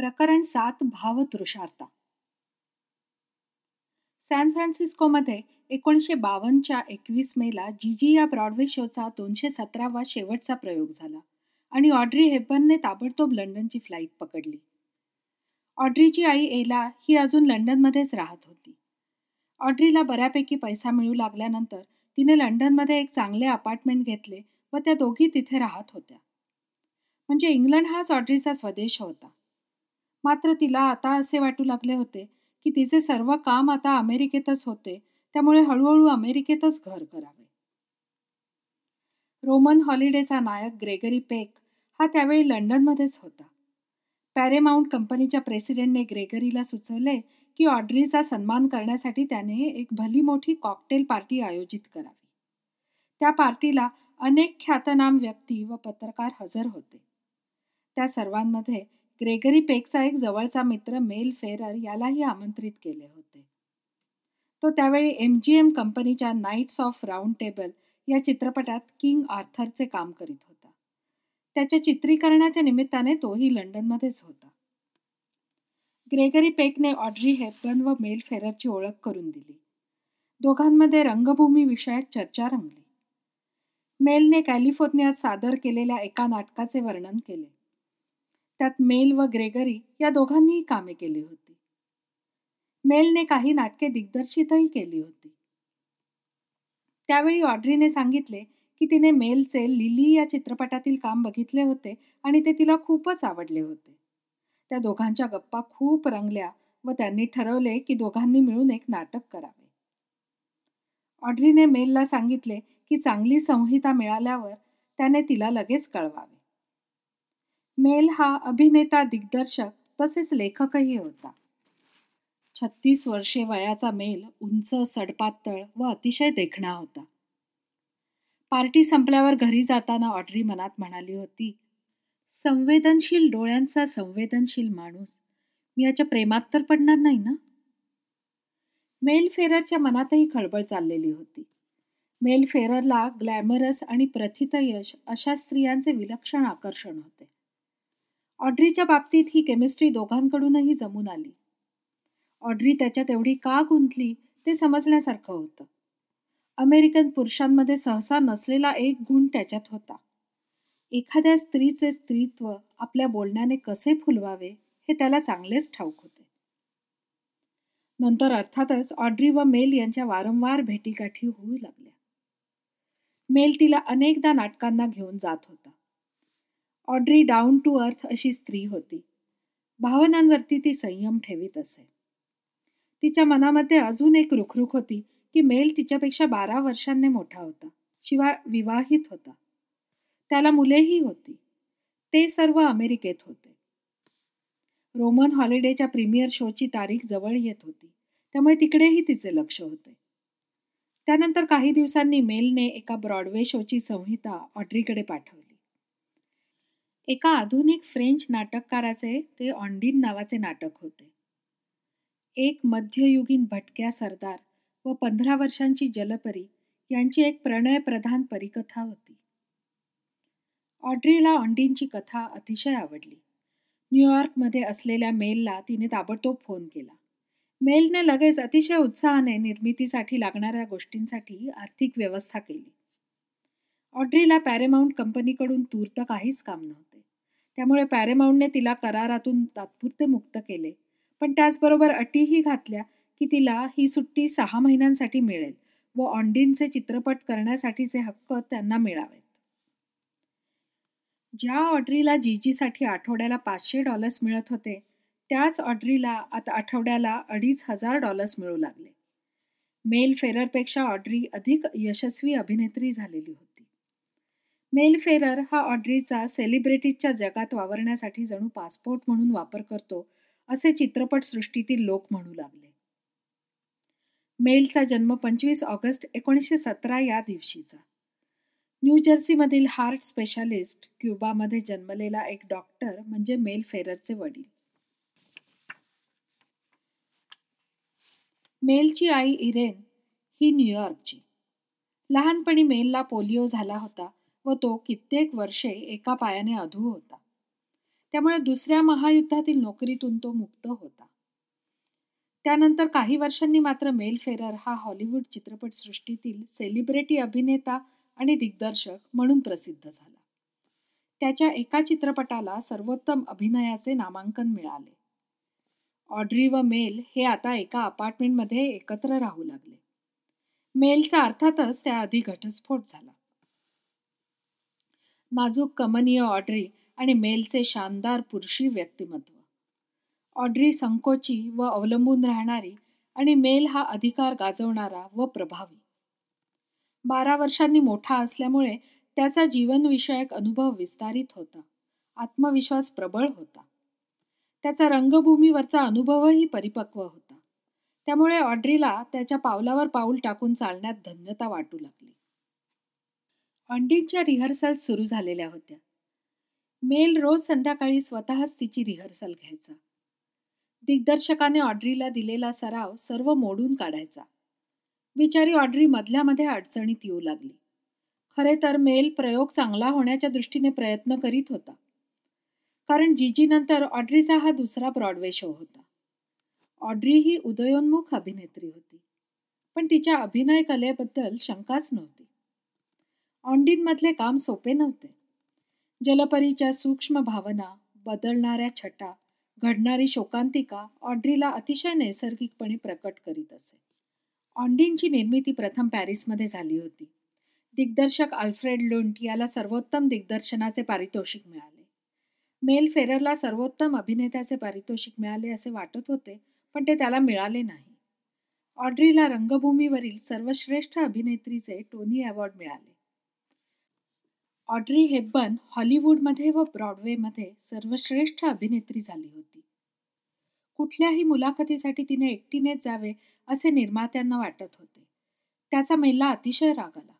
प्रकरण सात भावतृषार्ता सॅन फ्रान्सिस्कोमध्ये एकोणीसशे बावन्नच्या एकवीस मेला जीजी या ब्रॉडवे शोचा दोनशे सतरावा शेवटचा प्रयोग झाला आणि ऑड्री हेपनने ताबडतोब लंडनची फ्लाईट पकडली. ऑड्रीची आई एला ही अजून लंडनमध्येच राहत होती. ऑड्रीला बऱ्यापैकी पैसा मिळू लागल्यानंतर तिने लंडनमध्ये एक चांगले अपार्टमेंट घेतले व त्या दोघी तिथे राहत होत्या. म्हणजे इंग्लंड हाच ऑड्रीचा स्वदेश होता. मात्र तिला आता असे वाटू लागले होते की तिचे सर्व काम आता अमेरिकेतच होते. त्यामुळे हळूहळू अमेरिकेतच घर करावे. रोमन हॉलिडेचा नायक ग्रेगरी पेक हा त्यावेळी लंडनमध्येच होता. पॅरेमाउंट कंपनीच्या प्रेसिडेंटने ग्रेगरीला सुचवले की ऑड्रीचा सन्मान करण्यासाठी त्याने एक भली मोठी कॉकटेल पार्टी आयोजित करावी. त्या पार्टीला अनेक ख्यातनाम व्यक्ती व पत्रकार हजर होते. त्या सर्वांमध्ये ग्रेगरी पेकचा एक जवळचा मित्र मेल फेरर यालाही आमंत्रित केले होते. तो त्यावेळी एम जी एम कंपनीच्या नाईट्स ऑफ राऊंड टेबल या चित्रपटात किंग आर्थरचे काम करीत होता. त्याच्या चित्रीकरणाच्या निमित्ताने तोही लंडनमध्येच होता. ग्रेगरी पेकने ऑड्री हेपबर्न व मेल फेररची ओळख करून दिली. दोघांमध्ये रंगभूमी विषयात चर्चा रंगली. मेलने कॅलिफोर्नियात सादर केलेल्या एका नाटकाचे वर्णन केले. त्यात मेल व ग्रेगरी या दोघांनीही कामे केली होती. मेलने काही नाटके दिग्दर्शितही केली होती. त्यावेळी ऑड्रीने सांगितले की तिने मेलचे लिली या चित्रपटातील काम बघितले होते आणि ते तिला खूपच आवडले होते. त्या दोघांच्या गप्पा खूप रंगल्या व त्यांनी ठरवले की दोघांनी मिळून एक नाटक करावे. ऑड्रीने मेलला सांगितले की चांगली संहिता मिळाल्यावर त्याने तिला लगेच कळवावे. मेल हा अभिनेता दिग्दर्शक तसेच लेखकही होता. छत्तीस वर्षे वयाचा मेल उंच सडपातळ व अतिशय देखणा होता. पार्टी संपल्यावर घरी जाताना ऑड्री मनात म्हणाली होती संवेदनशील डोळ्यांचा संवेदनशील माणूस मी याच्या प्रेमात तर पडणार नाही ना? मेल फेररच्या मनातही खळबळ चाललेली होती. मेल फेररला ग्लॅमरस आणि प्रथितयश अशा स्त्रियांचे विलक्षण आकर्षण होते. ऑड्रीच्या बाबतीत ही केमिस्ट्री दोघांकडूनही जमून आली. ऑड्री त्याच्यात एवढी का गुंतली ते समजण्यासारखं होतं. अमेरिकन पुरुषांमध्ये सहसा नसलेला एक गुण त्याच्यात होता. एखाद्या स्त्रीचे स्त्रीत्व आपल्या बोलण्याने कसे फुलवावे हे त्याला चांगलेच ठाऊक होते. नंतर अर्थातच ऑड्री व मेल यांच्या वारंवार भेटीगाठी होऊ लागल्या. मेल तिला अनेकदा नाटकांना घेऊन जात होता. ऑड्री डाऊन टू अर्थ अशी स्त्री होती. भावनांवरती ती संयम ठेवीत असे. तिच्या मनामध्ये अजून एक रुखरुख होती की मेल तिच्यापेक्षा बारा वर्षांनी मोठा होता. शिवाय विवाहित होता. त्याला मुलेही होती. ते सर्व अमेरिकेत होते. रोमन हॉलिडेच्या प्रीमियर शोची तारीख जवळ येत होती. त्यामुळे तिकडेही तिचे लक्ष होते. त्यानंतर काही दिवसांनी मेलने एका ब्रॉडवे शोची संहिता ऑड्रीकडे पाठवली. एका आधुनिक फ्रेंच नाटककाराचे ते ऑंडीन नावाचे नाटक होते. एक मध्ययुगीन भटक्या सरदार व पंधरा वर्षांची जलपरी यांची एक प्रणयप्रधान परिकथा होती. ऑड्रीला ऑंडीनची कथा अतिशय आवडली. न्यूयॉर्कमध्ये असलेल्या मेलला तिने ताबडतोब फोन केला. मेलने लगेच अतिशय उत्साहाने निर्मितीसाठी लागणाऱ्या गोष्टींसाठी आर्थिक व्यवस्था केली. ऑड्रीला पॅरेमाऊंट कंपनीकडून तूर्त काहीच काम नव्हतं. त्यामुळे पॅरेमाऊंटने तिला करारातून तात्पुरते मुक्त केले. पण त्याचबरोबर अटीही घातल्या की तिला ही सुट्टी सहा महिन्यांसाठी मिळेल व ऑन्डीनचे चित्रपट करण्यासाठीचे हक्क त्यांना मिळावेत. ज्या ऑड्रीला जीजीसाठी आठवड्याला पाचशे डॉलर्स मिळत होते त्याच ऑड्रीला आता आठवड्याला अडीच हजार डॉलर्स मिळू लागले. मेल फेररपेक्षा ऑड्री अधिक यशस्वी अभिनेत्री झालेली होती. मेल फेरर हा ऑड्रीचा सेलिब्रिटीजच्या जगात वावरण्यासाठी जणू पासपोर्ट म्हणून वापर करतो असे चित्रपटसृष्टीतील लोक म्हणू लागले. मेलचा जन्म पंचवीस ऑगस्ट एकोणीसशे सतरा या दिवशीचा. न्यूजर्सीमधील हार्ट स्पेशालिस्ट क्युबामध्ये जन्मलेला एक डॉक्टर म्हणजे मेल फेररचे वडील. मेलची आई इरेन ही न्यूयॉर्कची. लहानपणी मेलला पोलिओ झाला होता. व तो कित्येक वर्षे एका पायाने अधू होता. त्यामुळे दुसऱ्या महायुद्धातील नोकरीतून तो मुक्त होता. त्यानंतर काही वर्षांनी मात्र मेल फेरर हा हॉलिवूड चित्रपटसृष्टीतील सेलिब्रिटी अभिनेता आणि दिग्दर्शक म्हणून प्रसिद्ध झाला. त्याच्या एका चित्रपटाला सर्वोत्तम अभिनयाचे नामांकन मिळाले. ऑड्री व मेल हे आता एका अपार्टमेंटमध्ये एकत्र राहू लागले. मेलचा अर्थातच त्याआधी घटस्फोट झाला. नाजूक कमनीय ऑड्री आणि मेलचे शानदार पुरुषी व्यक्तिमत्व. ऑड्री संकोची व अवलंबून राहणारी आणि मेल हा अधिकार गाजवणारा व प्रभावी. बारा वर्षांनी मोठा असल्यामुळे त्याचा जीवनविषयक अनुभव विस्तारित होता. आत्मविश्वास प्रबळ होता. त्याचा रंगभूमीवरचा अनुभवही परिपक्व होता. त्यामुळे ऑड्रीला त्याच्या पावलावर पाऊल टाकून चालण्यात धन्यता वाटू लागली. अंडीच्या रिहर्सल सुरू झालेल्या होत्या. मेल रोज संध्याकाळी स्वतःच तिची रिहर्सल घ्यायचा. दिग्दर्शकाने ऑड्रीला दिलेला सराव सर्व मोडून काढायचा. बिचारी ऑड्री मधल्यामध्ये अडचणीत येऊ लागली. खरे तर मेल प्रयोग चांगला होण्याच्या दृष्टीने प्रयत्न करीत होता. कारण जीजीनंतर ऑड्रीचा हा दुसरा ब्रॉडवे शो होता. ऑड्री ही उदयोन्मुख अभिनेत्री होती. पण तिच्या अभिनय कलेबद्दल शंकाच नव्हती. ऑन्डीनमधले काम सोपे नव्हते. जलपरीच्या सूक्ष्म भावना बदलणाऱ्या छटा घडणारी शोकांतिका ऑड्रीला अतिशय नैसर्गिकपणे प्रकट करीत असे. ऑन्डीनची निर्मिती प्रथम पॅरिसमध्ये झाली होती. दिग्दर्शक अल्फ्रेड लुंट याला सर्वोत्तम दिग्दर्शनाचे पारितोषिक मिळाले. मेल फेररला सर्वोत्तम अभिनेत्याचे पारितोषिक मिळाले असे वाटत होते पण ते त्याला मिळाले नाही. ऑड्रीला रंगभूमीवरील सर्वश्रेष्ठ अभिनेत्रीचे टोनी अवॉर्ड मिळाले. ऑड्री हेब्बन हॉलिवूडमध्ये व ब्रॉडवेमध्ये सर्वश्रेष्ठ अभिनेत्री झाली होती. कुठल्याही मुलाखतीसाठी तिने एकटीनेच जावे असे निर्मात्यांना वाटत होते. त्याचा मेलला अतिशय राग आला.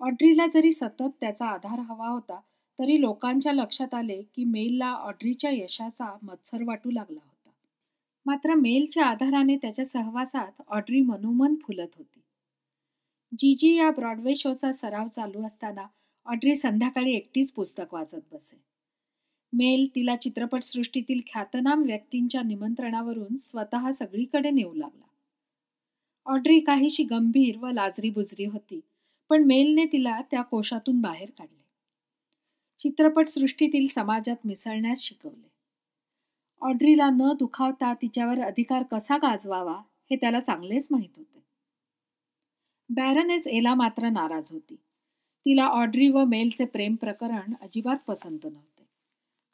ऑड्रीला जरी सतत त्याचा आधार हवा होता तरी लोकांच्या लक्षात आले की मेलला ऑड्रीच्या यशाचा मत्सर वाटू लागला होता. मात्र मेलच्या आधाराने त्याच्या सहवासात ऑड्री मनोमन फुलत होती. जी जी या ब्रॉडवे शोचा सराव चालू असताना ऑड्री संध्याकाळी एकटीच पुस्तक वाचत बसे. मेल तिला चित्रपटसृष्टीतील ख्यातनाम व्यक्तींच्या निमंत्रणावरून स्वतः सगळीकडे नेऊ लागला. ऑड्री काहीशी गंभीर व लाजरी बुजरी होती पण मेलने तिला त्या कोशातून बाहेर काढले. चित्रपटसृष्टीतील समाजात मिसळण्यास शिकवले. ऑड्रीला न दुखावता तिच्यावर अधिकार कसा गाजवावा हे त्याला चांगलेच माहीत होते. बॅरनेस एला मात्र नाराज होती. तिला ऑड्री व मेलचे प्रेम प्रकरण अजिबात पसंत नव्हते.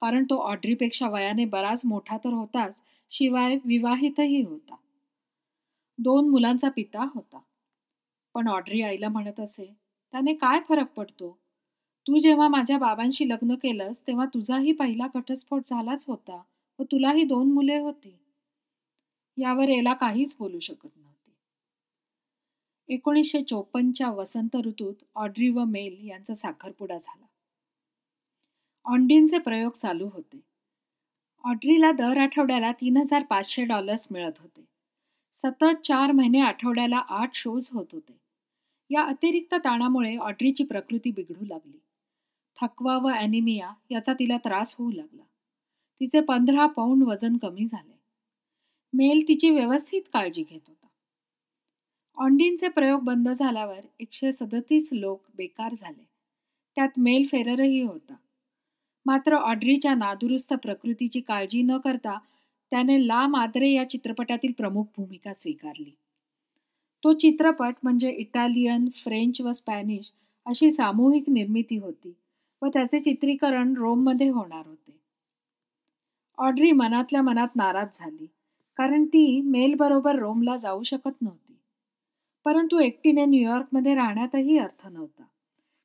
कारण तो ऑड्रीपेक्षा वयाने बराच मोठा तर होताच शिवाय विवाहितही होता. दोन मुलांचा पिता होता. पण ऑड्री आईला म्हणत असे त्याने काय फरक पडतो? तू जेव्हा माझ्या बाबांशी लग्न केलंस तेव्हा तुझाही पहिला घटस्फोट झालाच होता व तुलाही दोन मुले होती. यावर एला काहीच बोलू शकत नाही. एकोणीसशे चोपन्नच्या वसंत ऋतूत ऑड्री व मेल यांचा साखरपुडा झाला. ऑन्डीनचे प्रयोग चालू होते. ऑड्रीला दर आठवड्याला तीन हजार पाचशे डॉलर्स मिळत होते. सतत चार महिने आठवड्याला आठ शोज होत होते. या अतिरिक्त ताणामुळे ऑड्रीची प्रकृती बिघडू लागली. थकवा व ॲनिमिया याचा तिला त्रास होऊ लागला. तिचे पंधरा पौंड वजन कमी झाले. मेल तिची व्यवस्थित काळजी घेतो. ऑन्डीनचे प्रयोग बंद झाल्यावर एकशे सदतीस लोक बेकार झाले. त्यात मेल फेररही होता. मात्र ऑड्रीच्या नादुरुस्त प्रकृतीची काळजी न करता त्याने ला माद्रे या चित्रपटातील प्रमुख भूमिका स्वीकारली. तो चित्रपट म्हणजे इटालियन फ्रेंच व स्पॅनिश अशी सामूहिक निर्मिती होती व त्याचे चित्रीकरण रोममध्ये होणार होते. ऑड्री मनातल्या मनात नाराज झाली कारण ती मेलबरोबर रोमला जाऊ शकत नव्हती. परंतु एकटीने न्यूयॉर्कमध्ये राहण्यातही अर्थ नव्हता.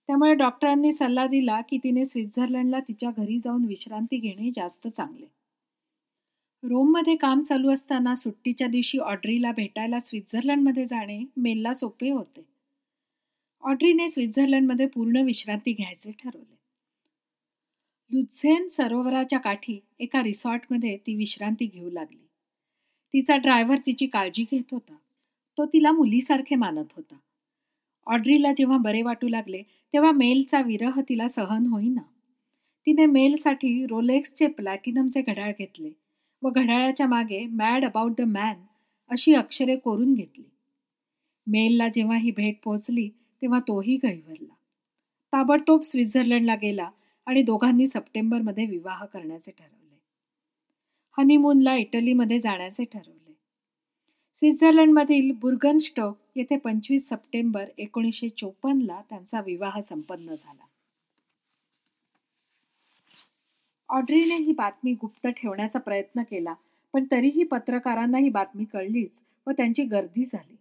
त्यामुळे डॉक्टरांनी सल्ला दिला की तिने स्वित्झर्लंडला तिच्या घरी जाऊन विश्रांती घेणे जास्त चांगले. रोममध्ये काम चालू असताना सुट्टीच्या दिवशी ऑड्रीला भेटायला स्वित्झर्लंडमध्ये जाणे मेलला सोपे होते. ऑड्रीने स्वित्झर्लंडमध्ये पूर्ण विश्रांती घ्यायचे ठरवले. लुझेन सरोवराच्या काठी एका रिसॉर्टमध्ये ती विश्रांती घेऊ लागली. तिचा ड्रायव्हर तिची काळजी घेत होता. तो तिला मुलीसारखे मानत होता. ऑड्रीला जेव्हा बरे वाटू लागले तेव्हा मेलचा विरह तिला सहन होईना. तिने मेलसाठी रोलेक्सचे प्लॅटिनमचे घड्याळ घेतले व घड्याळाच्या मागे मॅड अबाउट द मॅन अशी अक्षरे कोरून घेतली. मेलला जेव्हा ही भेट पोहोचली तेव्हा तोही गहिवरला ताबडतोब स्वित्झर्लंडला गेला आणि दोघांनी सप्टेंबरमध्ये विवाह करण्याचे ठरवले. हनीमूनला इटलीमध्ये जाण्याचे ठरवले. स्वित्झर्लंडमधील बुर्गनस्टॉक येथे पंचवीस सप्टेंबर एकोणीसशे चोपन्नला त्यांचा विवाह संपन्न झाला. ऑड्रीने ही बातमी गुप्त ठेवण्याचा प्रयत्न केला पण तरीही पत्रकारांना ही बातमी कळलीच व त्यांची गर्दी झाली.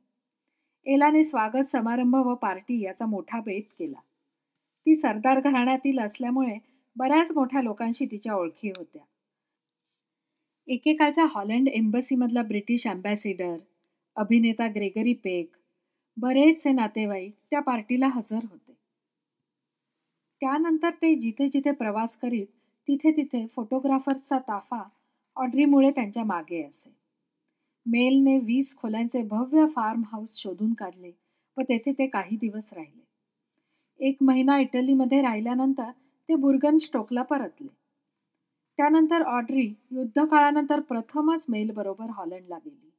एलाने स्वागत समारंभ व पार्टी याचा मोठा भेद केला. ती सरदार घराण्यातील असल्यामुळे बऱ्याच मोठ्या लोकांशी तिच्या ओळखी होत्या. एकेकाळचा हॉलंड एम्बसीमधला ब्रिटिश अँबॅसेडर अभिनेता ग्रेगरी पेक बरेचसे नातेवाईक त्या पार्टीला हजर होते. त्यानंतर ते जिथे जिथे प्रवास करीत तिथे तिथे फोटोग्राफर्सचा ताफा ऑड्रीमुळे त्यांच्या मागे असे. मेलने वीस खोल्यांचे भव्य फार्म हाऊस शोधून काढले व तेथे ते काही दिवस राहिले. एक महिना इटलीमध्ये राहिल्यानंतर ते बुर्गन स्टोकला परतले. त्यानंतर ऑड्री युद्धकाळानंतर प्रथमच मेलबरोबर हॉलंडला गेली.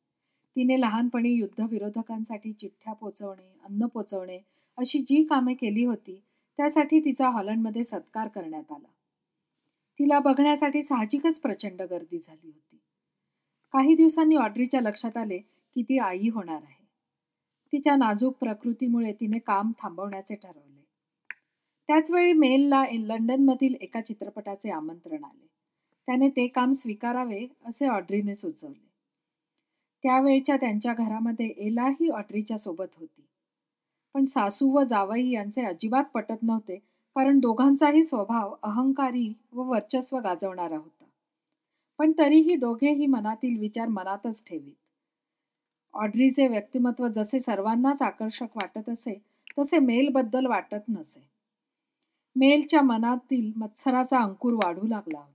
तिने लहानपणी युद्धविरोधकांसाठी चिठ्ठ्या पोचवणे अन्न पोचवणे अशी जी कामे केली होती त्यासाठी तिचा हॉलंडमध्ये सत्कार करण्यात आला. तिला बघण्यासाठी साहजिकच प्रचंड गर्दी झाली होती. काही दिवसांनी ऑड्रीच्या लक्षात आले की ती आई होणार आहे. तिच्या नाजूक प्रकृतीमुळे तिने काम थांबवण्याचे ठरवले. त्याचवेळी मेलला लंडनमधील एका चित्रपटाचे आमंत्रण आले. त्याने ते काम स्वीकारावे असे ऑड्रीने सुचवले. त्यावेळच्या त्यांच्या घरामध्ये एलाही ऑड्रीच्या सोबत होती. पण सासू व जावई यांचे अजिबात पटत नव्हते कारण दोघांचाही स्वभाव अहंकारी व वर्चस्व गाजवणारा होता. पण तरीही दोघेही मनातील विचार मनातच ठेवीत. ऑड्रीचे व्यक्तिमत्व जसे सर्वांनाच आकर्षक वाटत असे तसे मेलबद्दल वाटत नसे. मेलच्या मनातील मत्सराचा अंकुर वाढू लागला होता.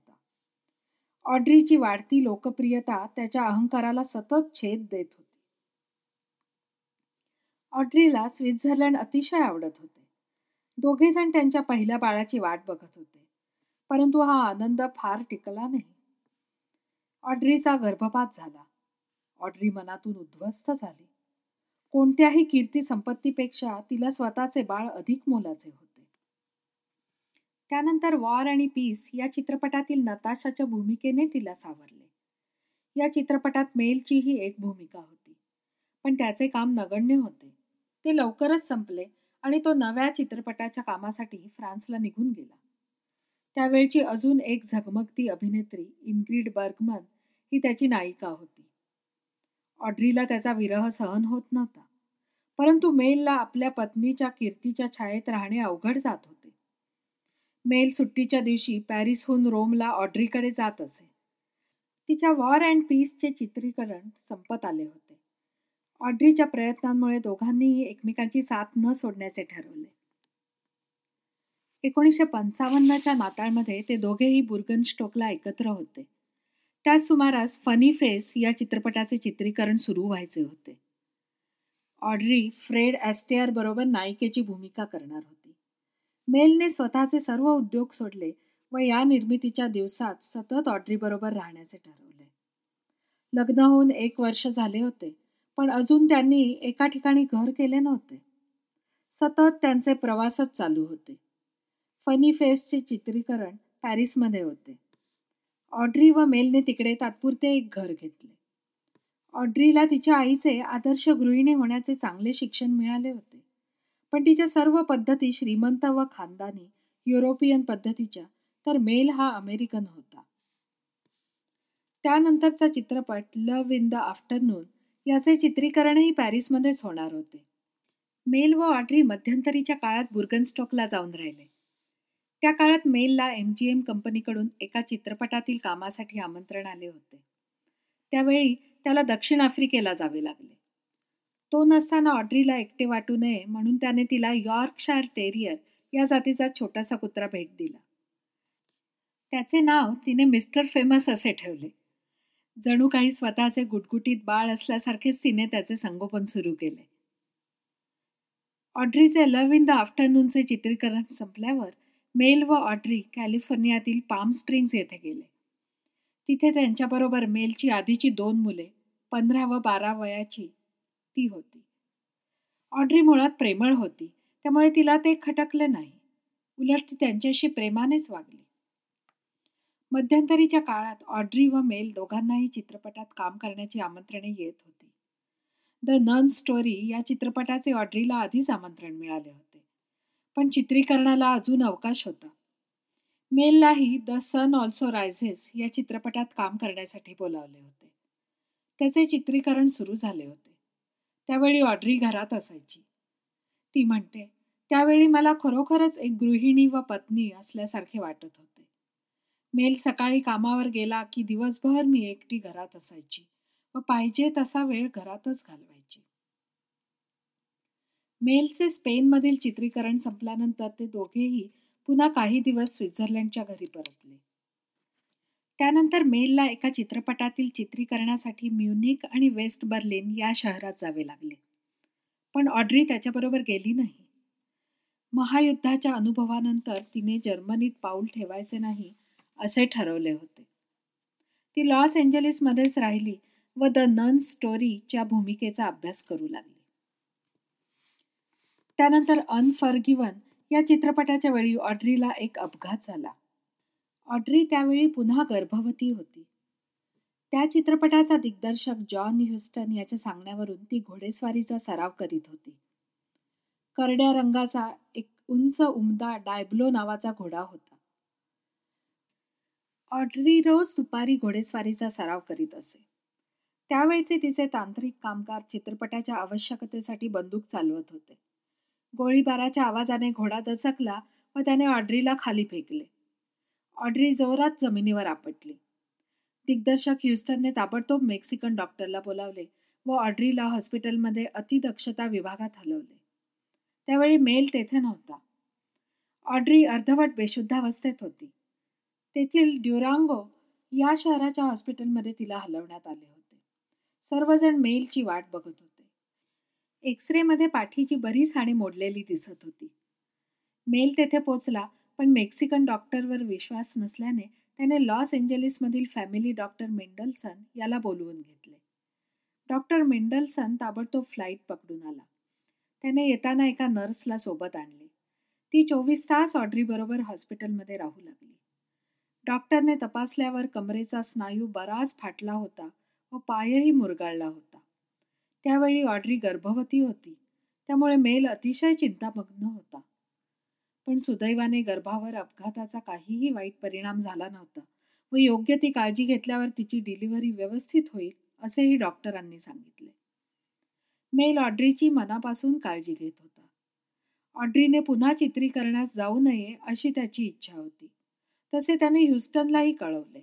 ऑड्रीची वाढती लोकप्रियता त्याच्या अहंकाराला सतत छेद देत होती. ऑड्रीला स्वित्झर्लंड अतिशय आवडत होते. दोघेजण त्यांच्या पहिल्या बाळाची वाट बघत होते. परंतु हा आनंद फार टिकला नाही. ऑड्रीचा गर्भपात झाला. ऑड्री मनातून उद्ध्वस्त झाली. कोणत्याही कीर्ती संपत्तीपेक्षा तिला स्वतःचे बाळ अधिक मोलाचे होते. त्यानंतर वॉर आणि पीस या चित्रपटातील नताशाच्या भूमिकेने तिला सावरले. या चित्रपटात मेलचीही एक भूमिका होती. पण त्याचे काम नगण्य होते. ते लवकरच संपले आणि तो नव्या चित्रपटाच्या कामासाठी फ्रान्सला निघून गेला. त्यावेळची अजून एक झगमगती अभिनेत्री इनग्रीड बर्गमन ही त्याची नायिका होती. ऑड्रीला त्याचा विरह सहन होत नव्हता. परंतु मेलला आपल्या पत्नीच्या कीर्तीच्या छायेत राहणे अवघड जात होते. मेल सुट्टीच्या दिवशी पॅरिसहून रोमला ऑड्रीकडे जात असे. तिच्या वॉर अँड पीसचे चित्रीकरण संपत आले होते. ऑड्रीच्या प्रयत्नांमुळे दोघांनीही एकमेकांची साथ न सोडण्याचे ठरवले. एकोणीसशे पंचावन्नच्या नाताळमध्ये ते दोघेही बुर्गन स्टोकला एकत्र होते. त्याच सुमारास फनी फेस या चित्रपटाचे चित्रीकरण सुरू व्हायचे होते. ऑड्री फ्रेड ॲस्टेअर बरोबर नायिकेची भूमिका करणार होती. मेलने स्वतःचे सर्व उद्योग सोडले व या निर्मितीच्या दिवसात सतत ऑड्रीबरोबर राहण्याचे ठरवले. लग्न होऊन एक वर्ष झाले होते पण अजून त्यांनी एका ठिकाणी घर केले नव्हते. सतत त्यांचे प्रवासच चालू होते. फनी फेसचे चित्रीकरण पॅरिसमध्ये होते. ऑड्री व मेलने तिकडे तात्पुरते एक घर घेतले. ऑड्रीला तिच्या आईचे आदर्श गृहिणी होण्याचे चांगले शिक्षण मिळाले होते. पण तिच्या सर्व पद्धती श्रीमंत व खानदानी युरोपियन पद्धतीच्या तर मेल हा अमेरिकन होता. त्यानंतरचा चित्रपट लव्ह इन द आफ्टरनून याचे चित्रीकरणही पॅरिसमध्येच होणार होते. मेल व ऑड्री मध्यंतरीच्या काळात बुर्गनस्टॉकला जाऊन राहिले. त्या काळात मेलला एम जी एम कंपनीकडून एका चित्रपटातील कामासाठी आमंत्रण आले होते. त्यावेळी त्याला दक्षिण आफ्रिकेला जावे लागले. तो नसताना ऑड्रीला एकटे वाटू नये म्हणून त्याने तिला यॉर्कशायर टेरियर या जातीचा छोटासा कुत्रा भेट दिला. त्याचे नाव तिने मिस्टर फेमस असे ठेवले. जणू काही स्वतःचे गुटगुटीत बाळ असल्यासारखेच तिने त्याचे संगोपन सुरू केले. ऑड्रीचे लव्ह इन द आफ्टरनूनचे चित्रीकरण संपल्यावर मेल व ऑड्री कॅलिफोर्नियातील पाम स्प्रिंग्स येथे गेले. तिथे त्यांच्याबरोबर मेलची आधीची दोन मुले पंधरा व बारा वयाची ती होती. ऑड्री मुळात प्रेमळ होती. त्यामुळे तिला ते खटकले नाही. उलट ती त्यांच्याशी प्रेमानेच वागली. मध्यंतरीच्या काळात ऑड्री व मेल दोघांनाही चित्रपटात काम करण्याची आमंत्रणे येत होती. द नन स्टोरी या चित्रपटाचे ऑड्रीला आधीच आमंत्रण मिळाले होते. पण चित्रीकरणाला अजून अवकाश होता. मेललाही द सन ऑल्सो रायझेस या चित्रपटात काम करण्यासाठी बोलावले होते. त्याचे चित्रीकरण सुरू झाले होते. त्यावेळी ऑड्री घरात असायची. ती म्हणते त्यावेळी मला खरोखरच एक गृहिणी व पत्नी असल्यासारखे वाटत होते. मेल सकाळी कामावर गेला की दिवसभर मी एकटी घरात असायची व पाहिजे तसा वेळ घरातच घालवायची. मेलचे स्पेनमधील चित्रीकरण संपल्यानंतर ते दोघेही पुन्हा काही दिवस स्वित्झर्लंडच्या घरी परतले. त्यानंतर मेलला एका चित्रपटातील चित्रीकरणासाठी म्युनिक आणि वेस्ट बर्लिन या शहरात जावे लागले. पण ऑड्री त्याच्याबरोबर गेली नाही. महायुद्धाच्या अनुभवानंतर तिने जर्मनीत पाऊल ठेवायचे नाही असे ठरवले होते. ती लॉस एंजलिसमध्येच राहिली व द नन स्टोरीच्या भूमिकेचा अभ्यास करू लागली. त्यानंतर अनफर्गिवन या चित्रपटाच्या वेळी ऑड्रीला एक अपघात झाला. ऑड्री त्यावेळी पुन्हा गर्भवती होती. त्या चित्रपटाचा दिग्दर्शक जॉन ह्युस्टन याच्या सांगण्यावरून ती घोडेस्वारीचा सराव करीत होती. करड्या रंगाचा एक उंच उमदा डायब्लो नावाचा घोडा होता. ऑड्री रोज दुपारी घोडेस्वारीचा सराव करीत असे. त्यावेळचे तिचे तांत्रिक कामगार चित्रपटाच्या आवश्यकतेसाठी बंदूक चालवत होते. गोळीबाराच्या आवाजाने घोडा दचकला व त्याने ऑड्रीला खाली फेकले. ऑड्री जोरात जमिनीवर आपटली. दिग्दर्शक ह्युस्टनने ताबडतोब मेक्सिकन डॉक्टरला बोलावले व ऑड्रीला हॉस्पिटलमध्ये अतिदक्षता विभागात हलवले. त्यावेळी मेल तेथे नव्हता. ऑड्री अर्धवट बेशुद्धावस्थेत होती. तेथील ड्युरांगो या शहराच्या हॉस्पिटलमध्ये तिला हलवण्यात आले होते. सर्वजण मेलची वाट बघत होते. एक्स रेमध्ये पाठीची बरीच हाणे मोडलेली दिसत होती. मेल तेथे पोचला पण मेक्सिकन डॉक्टरवर विश्वास नसल्याने त्याने लॉस एंजलिसमधील फॅमिली डॉक्टर मेंडलसन याला बोलवून घेतले. डॉक्टर मेंडलसन ताबडतोब फ्लाईट पकडून आला. त्याने येताना एका नर्सला सोबत आणले. ती चोवीस तास ऑड्रीबरोबर हॉस्पिटलमध्ये राहू लागली. डॉक्टरने तपासल्यावर कमरेचा स्नायू बराच फाटला होता व पायही मुरगाळला होता. त्यावेळी ऑड्री गर्भवती होती. त्यामुळे मेल अतिशय चिंतामग्न होता. पण सुदैवाने गर्भावर अपघाताचा काहीही वाईट परिणाम झाला नव्हता व योग्य ती काळजी घेतल्यावर तिची डिलिव्हरी व्यवस्थित होईल असेही डॉक्टरांनी सांगितले. मेल ऑड्रीची मनापासून काळजी घेत होता. ऑड्रीने पुन्हा चित्रीकरणास जाऊ नये अशी त्याची इच्छा होती. तसे त्याने ह्युस्टनलाही कळवले.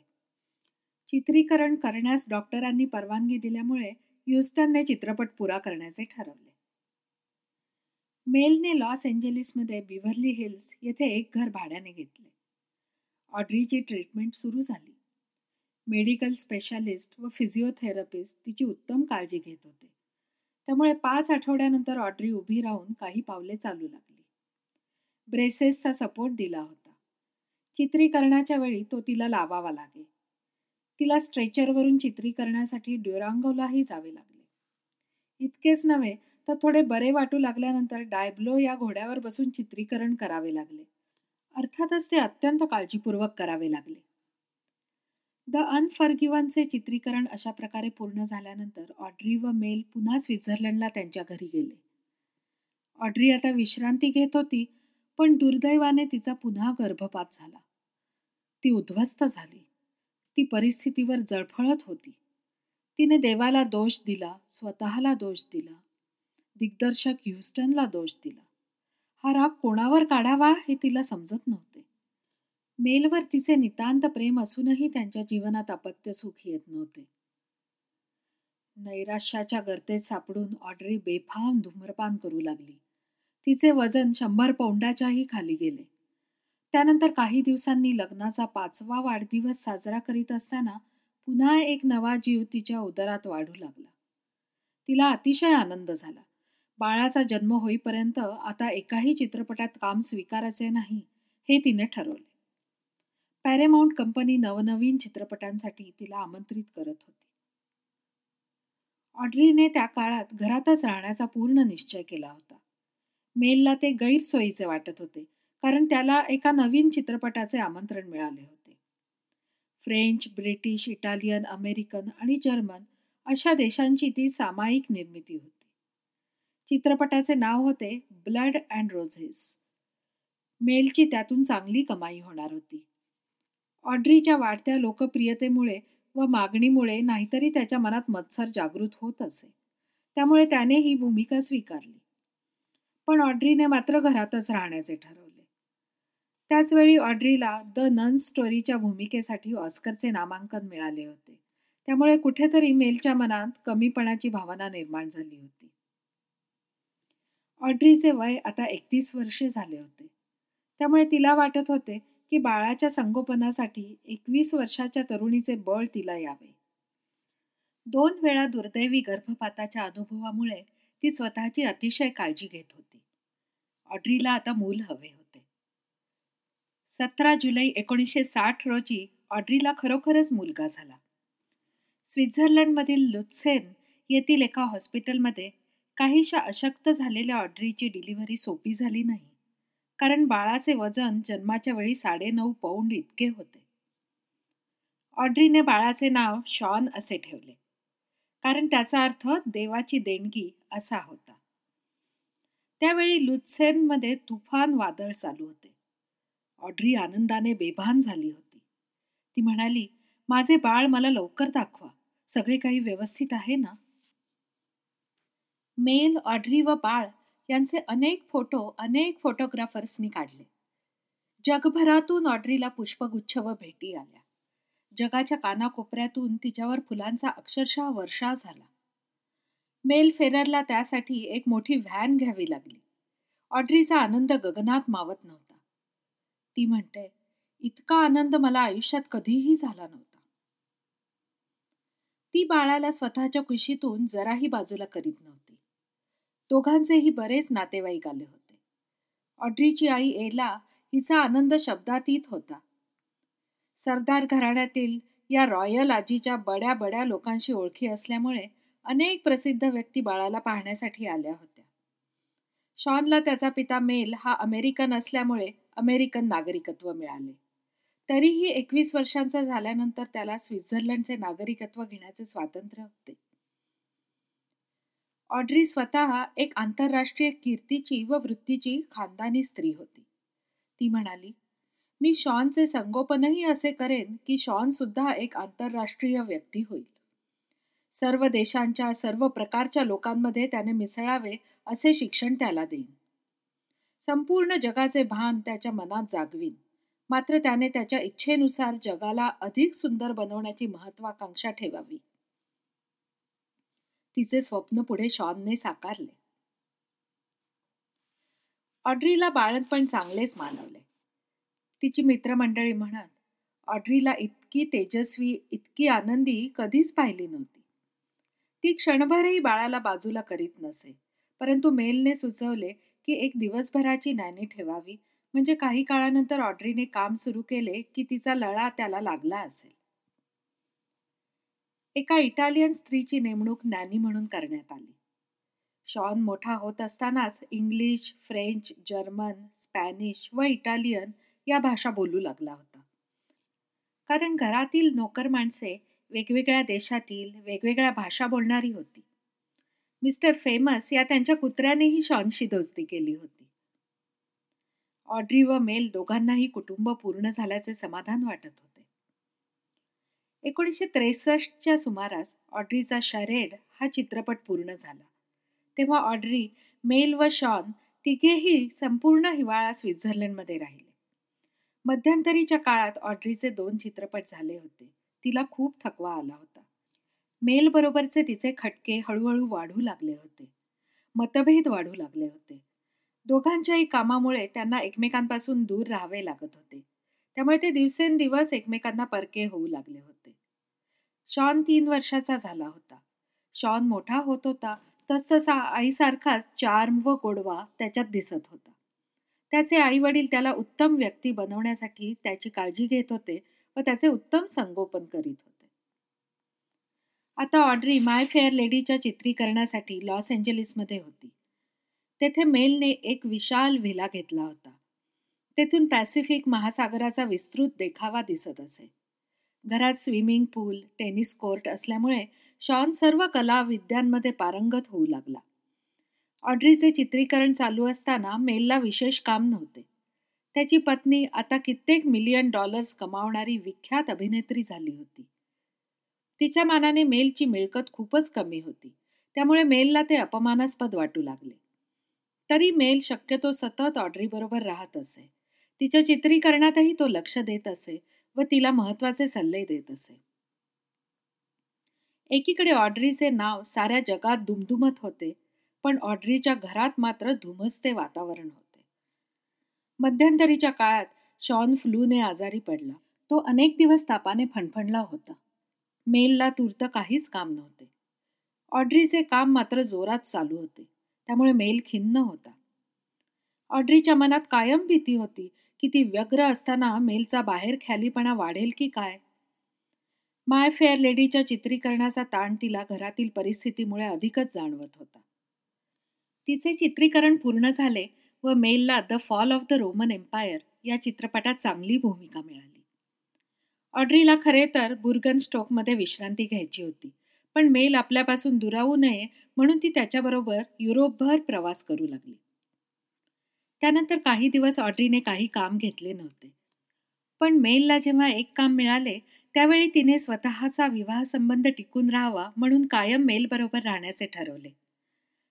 चित्रीकरण करण्यास डॉक्टरांनी परवानगी दिल्यामुळे ह्युस्टनने चित्रपट पुरा करण्याचे ठरवले. मेलने लॉस एंजेलिसमध्ये बिव्हर्ली हिल्स येथे एक घर भाड्याने घेतले. ऑड्रीची ट्रीटमेंट सुरू झाली. मेडिकल स्पेशालिस्ट व फिजिओथेरपिस्ट तिची उत्तम काळजी घेत होते. त्यामुळे पाच आठवड्यानंतर ऑड्री उभी राहून काही पावले चालू लागली. ब्रेसेसचा सपोर्ट दिला होता. चित्रीकरणाच्या वेळी तो तिला लावावा लागे. तिला स्ट्रेचरवरून चित्रीकरणासाठी ड्युरांगोलाही जावे लागले. इतकेच नव्हे तर थोडे बरे वाटू लागल्यानंतर डायब्लो या घोड्यावर बसून चित्रीकरण करावे लागले. अर्थातच ते अत्यंत काळजीपूर्वक करावे लागले. द अनफर्गिवनचे चित्रीकरण अशा प्रकारे पूर्ण झाल्यानंतर ऑड्री व मेल पुन्हा स्वित्झर्लंडला त्यांच्या घरी गेले. ऑड्री आता विश्रांती घेत होती पण दुर्दैवाने तिचा पुन्हा गर्भपात झाला. ती उद्ध्वस्त झाली. ती परिस्थितीवर जळफळत होती. तिने देवाला दोष दिला स्वतःला दोष दिला. दिग्दर्शक ह्युस्टनला दोष दिला. हा राग कोणावर काढावा हे तिला समजत नव्हते. मेलवर तिचे नितांत प्रेम असूनही त्यांच्या जीवनात अपत्य सुख येत नव्हते. नैराश्याच्या गर्तेत सापडून ऑड्री बेफाम धूम्रपान करू लागली. तिचे वजन शंभर पौंडाच्याही खाली गेले. त्यानंतर काही दिवसांनी लग्नाचा पाचवा वाढदिवस साजरा करीत असताना पुन्हा एक नवा जीव तिच्या उदरात वाढू लागला. तिला अतिशय आनंद झाला. बाळाचा जन्म होईपर्यंत आता एकाही चित्रपटात काम स्वीकारायचे नाही हे तिने ठरवले. पॅरेमाउंट कंपनी नवनवीन चित्रपटांसाठी तिला आमंत्रित करत होती. ऑड्रीने त्या काळात घरातच राहण्याचा पूर्ण निश्चय केला होता. मेलला ते गैरसोयीचे वाटत होते कारण त्याला एका नवीन चित्रपटाचे आमंत्रण मिळाले होते. फ्रेंच ब्रिटिश इटालियन अमेरिकन आणि जर्मन अशा देशांची ती सामायिक निर्मिती होती. चित्रपटाचे नाव होते ब्लड अँड रोझेस. मेलची त्यातून चांगली कमाई होणार होती. ऑड्रीच्या वाढत्या लोकप्रियतेमुळे व मागणीमुळे नाहीतरी त्याच्या मनात मत्सर जागृत होत असे. त्यामुळे त्याने ही भूमिका स्वीकारली. पण ऑड्रीने मात्र घरातच राहण्याचे ठरवले. त्याचवेळी ऑड्रीला द नन स्टोरीच्या भूमिकेसाठी ऑस्करचे नामांकन मिळाले होते. त्यामुळे कुठेतरी मेलच्या मनात कमीपणाची भावना निर्माण झाली होती. ऑड्रीचे वय आता एकतीस वर्षे झाले होते. त्यामुळे तिला वाटत होते की बाळाच्या संगोपनासाठी एकवीस वर्षाच्या तरुणीचे बळ तिला यावे. दोन वेळा दुर्दैवी गर्भपाताच्या अनुभवामुळे ती स्वतःची अतिशय काळजी घेत होती. ऑड्रीला आता मूल हवे होते. सतरा जुलै एकोणीसशे साठ रोजी ऑड्रीला खरोखरच मुलगा झाला. स्वित्झर्लंडमधील लुत्सेन येथील एका हॉस्पिटलमध्ये काहीशा अशक्त झालेल्या ऑड्रीची डिलिव्हरी सोपी झाली नाही. कारण बाळाचे वजन जन्माच्या वेळी साडेनऊ पौंड इतके होते. ऑड्रीने बाळाचे नाव शॉन असे ठेवले. कारण त्याचा अर्थ देवाची देणगी असा होता. त्यावेळी लुत्सेनमध्ये तुफान वादळ चालू होते. ऑड्री आनंदाने बेभान झाली होती. ती म्हणाली माझे बाळ मला लवकर दाखवा. सगळे काही व्यवस्थित आहे ना? मेल ऑड्री व बाळ यांचे अनेक फोटो अनेक फोटोग्राफर्सनी काढले. जगभरातून ऑड्रीला पुष्पगुच्छ व भेटी आल्या. जगाच्या कानाकोपऱ्यातून तिच्यावर फुलांचा अक्षरशः वर्षाव झाला. मेल फेररला त्यासाठी एक मोठी व्हॅन घ्यावी लागली. ऑड्रीचा आनंद गगनात मावत नव्हता. ती म्हणते इतका आनंद मला आयुष्यात कधीही झाला नव्हता. ती बाळाला स्वतःच्या कुशीतून जराही बाजूला करीत नव्हती. दोघांचेही बरेच नातेवाईक आले होते. ऑड्रीची आई एला हिचा आनंद शब्दातीत होता. सरदार घराण्यातील या रॉयल आजीच्या बड्या बड्या लोकांशी ओळखी असल्यामुळे अनेक प्रसिद्ध व्यक्ती बाळाला पाहण्यासाठी आल्या होत्या. शॉनला त्याचा पिता मेल हा अमेरिकन असल्यामुळे अमेरिकन नागरिकत्व मिळाले. तरीही एकवीस वर्षांचा झाल्यानंतर त्याला स्वित्झर्लंडचे नागरिकत्व घेण्याचे स्वातंत्र्य होते. ऑड्री स्वतः एक आंतरराष्ट्रीय कीर्तीची व वृत्तीची खानदानी स्त्री होती. ती म्हणाली मी शॉनचे संगोपनही असे करेन की शॉन सुद्धा एक आंतरराष्ट्रीय व्यक्ती होईल. सर्व देशांच्या सर्व प्रकारच्या लोकांमध्ये त्याने मिसळावे असे शिक्षण त्याला देईन. संपूर्ण जगाचे भान त्याच्या मनात जागवीन. मात्र त्याने त्याच्या इच्छेनुसार जगाला अधिक सुंदर बनवण्याची महत्वाकांक्षा ठेवावी. तिचे स्वप्न पुढे शॉनने साकारले. ऑड्रीला बाळंतपण चांगलेच मानवले. तिची मित्रमंडळी म्हणत ऑड्रीला इतकी तेजस्वी इतकी आनंदी कधीच पाहिली नव्हती. ती क्षणभरही बाळाला बाजूला करीत नसे परंतु मेलने सुचवले की एक दिवसभराची नाणी ठेवावी. म्हणजे काही काळानंतर ऑड्रीने काम सुरू केले की तिचा लळा त्याला लागला असेल. एका इटालियन स्त्रीची नेमणूक नॅनी म्हणून करण्यात आली. शॉन मोठा होत असतानाच इंग्लिश फ्रेंच जर्मन स्पॅनिश व इटालियन या भाषा बोलू लागला होता. कारण घरातील नोकर माणसे वेगवेगळ्या देशातील वेगवेगळ्या भाषा बोलणारी होती. मिस्टर फेमस या त्यांच्या कुत्र्यानेही शॉनशी दोस्ती केली होती. ऑड्री व मेल दोघांनाही कुटुंब पूर्ण झाल्याचे समाधान वाटत होते. एकोणीसशे त्रेसष्टच्या सुमारास ऑड्रीचा शरेड हा चित्रपट पूर्ण झाला. तेव्हा ऑड्री मेल व शॉन तिघेही संपूर्ण हिवाळा स्वित्झर्लंडमध्ये राहिले. मध्यंतरीच्या काळात ऑड्रीचे दोन चित्रपट झाले होते. तिला खूप थकवा आला होता. मेलबरोबरचे तिचे खटके हळूहळू वाढू लागले होते. मतभेद वाढू लागले होते. दोघांच्याही कामामुळे त्यांना एकमेकांपासून दूर राहावे लागत होते. त्यामुळे ते दिवसेंदिवस एकमेकांना परके होऊ लागले होते. शॉन तीन वर्षाचा झाला होता शॉन मोठा होत होता तसतसा आईसारखाच चार्म व गोडवा त्याच्यात दिसत होता त्याचे आई-वडील त्याला उत्तम व्यक्ती बनवण्यासाठी त्याची काळजी घेत होते व त्याचे उत्तम संगोपन करीत होते. आता ऑड्री माय फेअर लेडीच्या चित्रीकरणासाठी लॉस एंजलिसमध्ये होती. तेथे मेलने एक विशाल व्हिला घेतला होता. तेथून पॅसिफिक महासागराचा विस्तृत देखावा दिसत असे. घरात स्विमिंग पूल, टेनिस कोर्ट असल्यामुळे शॉन सर्व कला विद्यांमध्ये पारंगत होऊ लागला. ऑड्रीचे चित्रीकरण चालू असताना मेलला विशेष काम नव्हते. त्याची पत्नी आता कित्येक मिलियन डॉलर्स कमावणारी विख्यात अभिनेत्री झाली होती. तिच्या मानाने मेलची मिळकत खूपच कमी होती. त्यामुळे मेलला ते अपमानास्पद वाटू लागले. तरी मेल शक्यतो सतत ऑड्रीबरोबर राहत असे. तिच्या चित्रीकरणातही तो लक्ष देत असे व तिला महत्त्वाचे सल्ले देत असे. एकीकडे ऑड्रीचे नाव साऱ्या जगात दुमदुमत होते, पण ऑड्रीच्या घरात मात्र धुमसते वातावरण होते. मध्यंतरीच्या काळात शॉन फ्लूने आजारी पडला. तो अनेक दिवस तापाने फणफणला होता. मेलला तूर्त काहीच काम नव्हते. ऑड्रीचे काम मात्र जोरात चालू होते. त्यामुळे मेल खिन्न होता. ऑड्रीच्या मनात कायम भीती होती की ती व्यग्र असताना मेलचा बाहेर ख्यालीपणा वाढेल की काय. माय फेअर लेडीच्या चित्रीकरणाचा ताण तिला घरातील परिस्थितीमुळे अधिकच जाणवत होता. तिचे चित्रीकरण पूर्ण झाले व मेलला the fall of the Roman empire या चित्रपटात चांगली भूमिका मिळाली. ऑड्रीला खरे तर बुर्गन स्टोकमध्ये विश्रांती घ्यायची होती, पण मेल आपल्यापासून दुरावू नये म्हणून ती त्याच्याबरोबर युरोपभर प्रवास करू लागली. त्यानंतर काही दिवस ऑड्रीने काही काम घेतले नव्हते. पण मेलला जेव्हा एक काम मिळाले त्यावेळी तिने स्वतःचा विवाहसंबंध टिकून राहावा म्हणून कायम मेलबरोबर राहण्याचे ठरवले.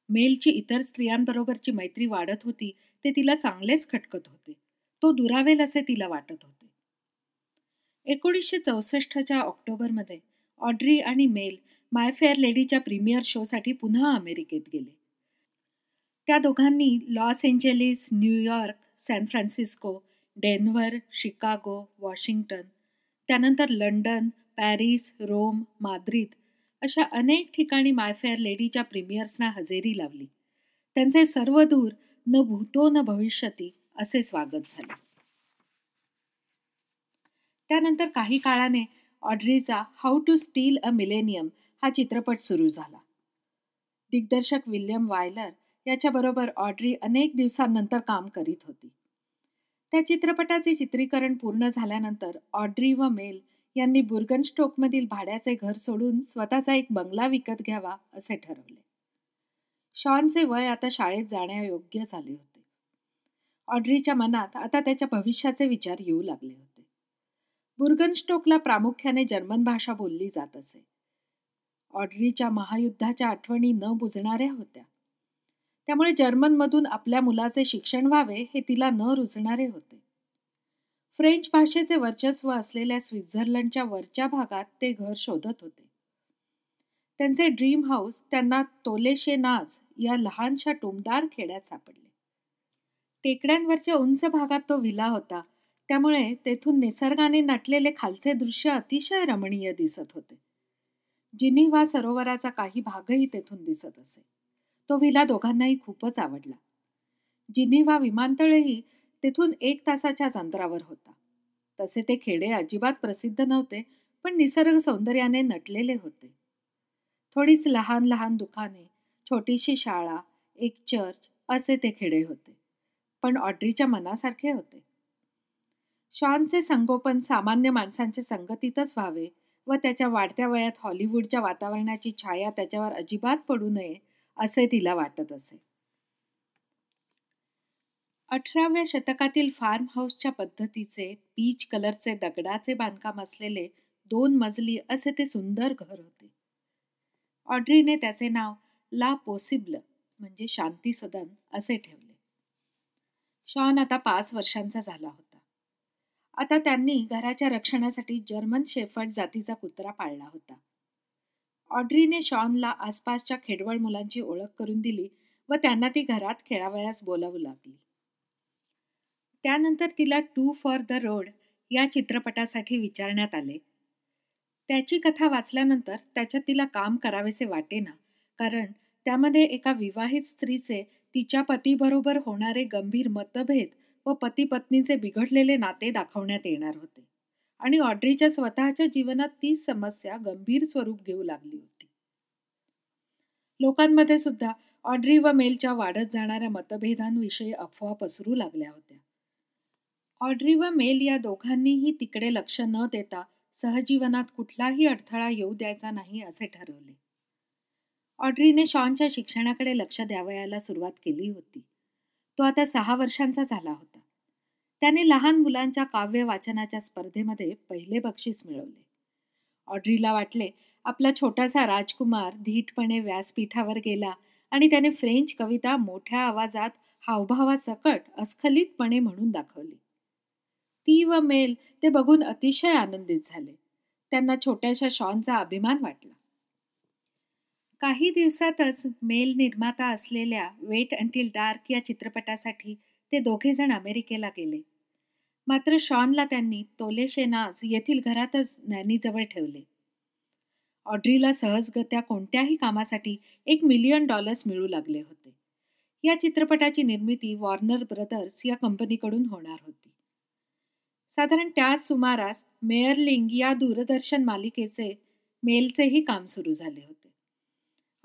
मेलची इतर स्त्रियांबरोबरची मैत्री वाढत होती ते तिला चांगलेच खटकत होते. तो दुरावेल असे तिला वाटत होते. एकोणीसशे चौसष्टच्या ऑक्टोबरमध्ये ऑड्री आणि मेल माय फेअर लेडीच्या प्रीमियर शोसाठी पुन्हा अमेरिकेत गेले. त्या दोघांनी Los Angeles, New York, San Francisco, Denver, Chicago, Washington, त्यानंतर लंडन, पॅरिस, रोम, माद्रिद अशा अनेक ठिकाणी मायफेअर लेडीच्या प्रीमियर्सना हजेरी लावली. त्यांचे सर्व दूर न भूतो न भविष्यती असे स्वागत झाले. त्यानंतर काही काळाने ऑड्रीचा how to steal a millennium हा चित्रपट सुरू झाला. दिग्दर्शक विल्यम वायलर याच्याबरोबर ऑड्री अनेक दिवसांनंतर काम करीत होती. त्या चित्रपटाचे चित्रीकरण पूर्ण झाल्यानंतर ऑड्री व मेल यांनी बुर्गनस्टोकमधील भाड्याचे घर सोडून स्वतःचा एक बंगला विकत घ्यावा असे ठरवले. शॉनचे वय आता शाळेत जाण्यायोग्य झाले होते. ऑड्रीच्या मनात आता त्याच्या भविष्याचे विचार येऊ लागले होते. बुर्गनस्टोकला प्रामुख्याने जर्मन भाषा बोलली जात असे. ऑड्रीच्या महायुद्धाच्या आठवणी न बुजणाऱ्या होत्या. त्यामुळे जर्मनमधून आपल्या मुलाचे शिक्षण व्हावे हे तिला न रुजणारे होते. फ्रेंच भाषेचे वर्चस्व असलेल्या स्वित्झर्लंडच्या वरच्या भागात ते घर शोधत होते. त्यांचे ड्रीम हाऊस त्यांना तोलेशे नाज या लहानशा टुमदार खेड्यात सापडले. टेकड्यांवरच्या उंच भागात तो विला होता त्यामुळे तेथून निसर्गाने नटलेले खालचे दृश्य अतिशय रमणीय दिसत होते. जिनिव्हा सरोवराचा काही भागही तेथून दिसत असे. तो विला दोघांनाही खूपच आवडला. जिनिव्हा विमानतळही तेथून एक तासाच्याच अंतरावर होता. तसे ते खेडे अजिबात प्रसिद्ध नव्हते, पण निसर्ग सौंदर्याने नटलेले होते. थोडीच लहान लहान दुकाने, छोटीशी शाळा, एक चर्च असे ते खेडे होते. पण ऑड्रीच्या मनासारखे होते. शॉनचे संगोपन सामान्य माणसांच्या संगतीतच व्हावे व त्याच्या वाढत्या वयात हॉलिवूडच्या वातावरणाची छाया त्याच्यावर अजिबात पडू नये असे तिला वाटत असे. अठराव्या शतकातील फार्म हाऊसच्या पद्धतीचे पीच कलरचे दगडाचे बांधकाम असलेले दोन मजली असे ते सुंदर घर होते. ऑड्रीने त्याचे नाव ला पोसिबल म्हणजे शांती सदन असे ठेवले. शॉन आता पाच वर्षांचा झाला होता. आता त्यांनी घराच्या रक्षणासाठी जर्मन शेफर्ड जातीचा कुत्रा पाळला होता. ऑड्रीने शॉनला आसपासच्या खेडवळ मुलांची ओळख करून दिली व त्यांना ती घरात खेळावयास बोलावू लागली. त्यानंतर तिला टू फॉर द रोड या चित्रपटासाठी विचारण्यात आले. त्याची कथा वाचल्यानंतर त्याच्यात तिला काम करावेसे वाटेना, कारण त्यामध्ये एका विवाहित स्त्रीचे तिच्या पतीबरोबर होणारे गंभीर मतभेद व पती पत्नीचे बिघडलेले नाते दाखवण्यात येणार होते आणि ऑड्रीच्या स्वतःच्या जीवनात ती समस्या गंभीर स्वरूप घेऊ लागली होती. लोकांमध्ये सुद्धा ऑड्री व मेलच्या वाढत जाणाऱ्या मतभेदांविषयी अफवा पसरू लागल्या होत्या. ऑड्री व मेल या दोघांनीही तिकडे लक्ष न देता सहजीवनात कुठलाही अडथळा येऊ द्यायचा नाही असे ठरवले. ऑड्रीने शॉनच्या शिक्षणाकडे लक्ष द्यावयाला सुरुवात केली होती. तो आता सहा वर्षांचा झाला होता. त्याने लहान मुलांच्या काव्य वाचनाच्या स्पर्धेमध्ये पहिले बक्षीस मिळवले. ऑड्रीला वाटले आपला छोटासा राजकुमार धीटपणे व्यासपीठावर गेला आणि त्याने फ्रेंच कविता मोठ्या आवाजात हावभावासकट अस्खलितपणे म्हणून दाखवली. ती व मेल ते बघून अतिशय आनंदित झाले. त्यांना छोट्याशा शॉनचा अभिमान वाटला. काही दिवसातच मेल निर्माता असलेल्या वेट अंटील डार्क या चित्रपटासाठी ते दोघेजण अमेरिकेला गेले. मात्र शॉनला त्यांनी तोलेशेनाज येथील घरातच नॅनीजवळ ठेवले. ऑड्रीला सहजगत्या कोणत्याही कामासाठी एक मिलियन डॉलर्स मिळू लागले होते. या चित्रपटाची निर्मिती वॉर्नर ब्रदर्स या कंपनीकडून होणार होती. साधारण त्याच सुमारास मेयरलिंग या दूरदर्शन मालिकेचे मेलचेही काम सुरू झाले होते.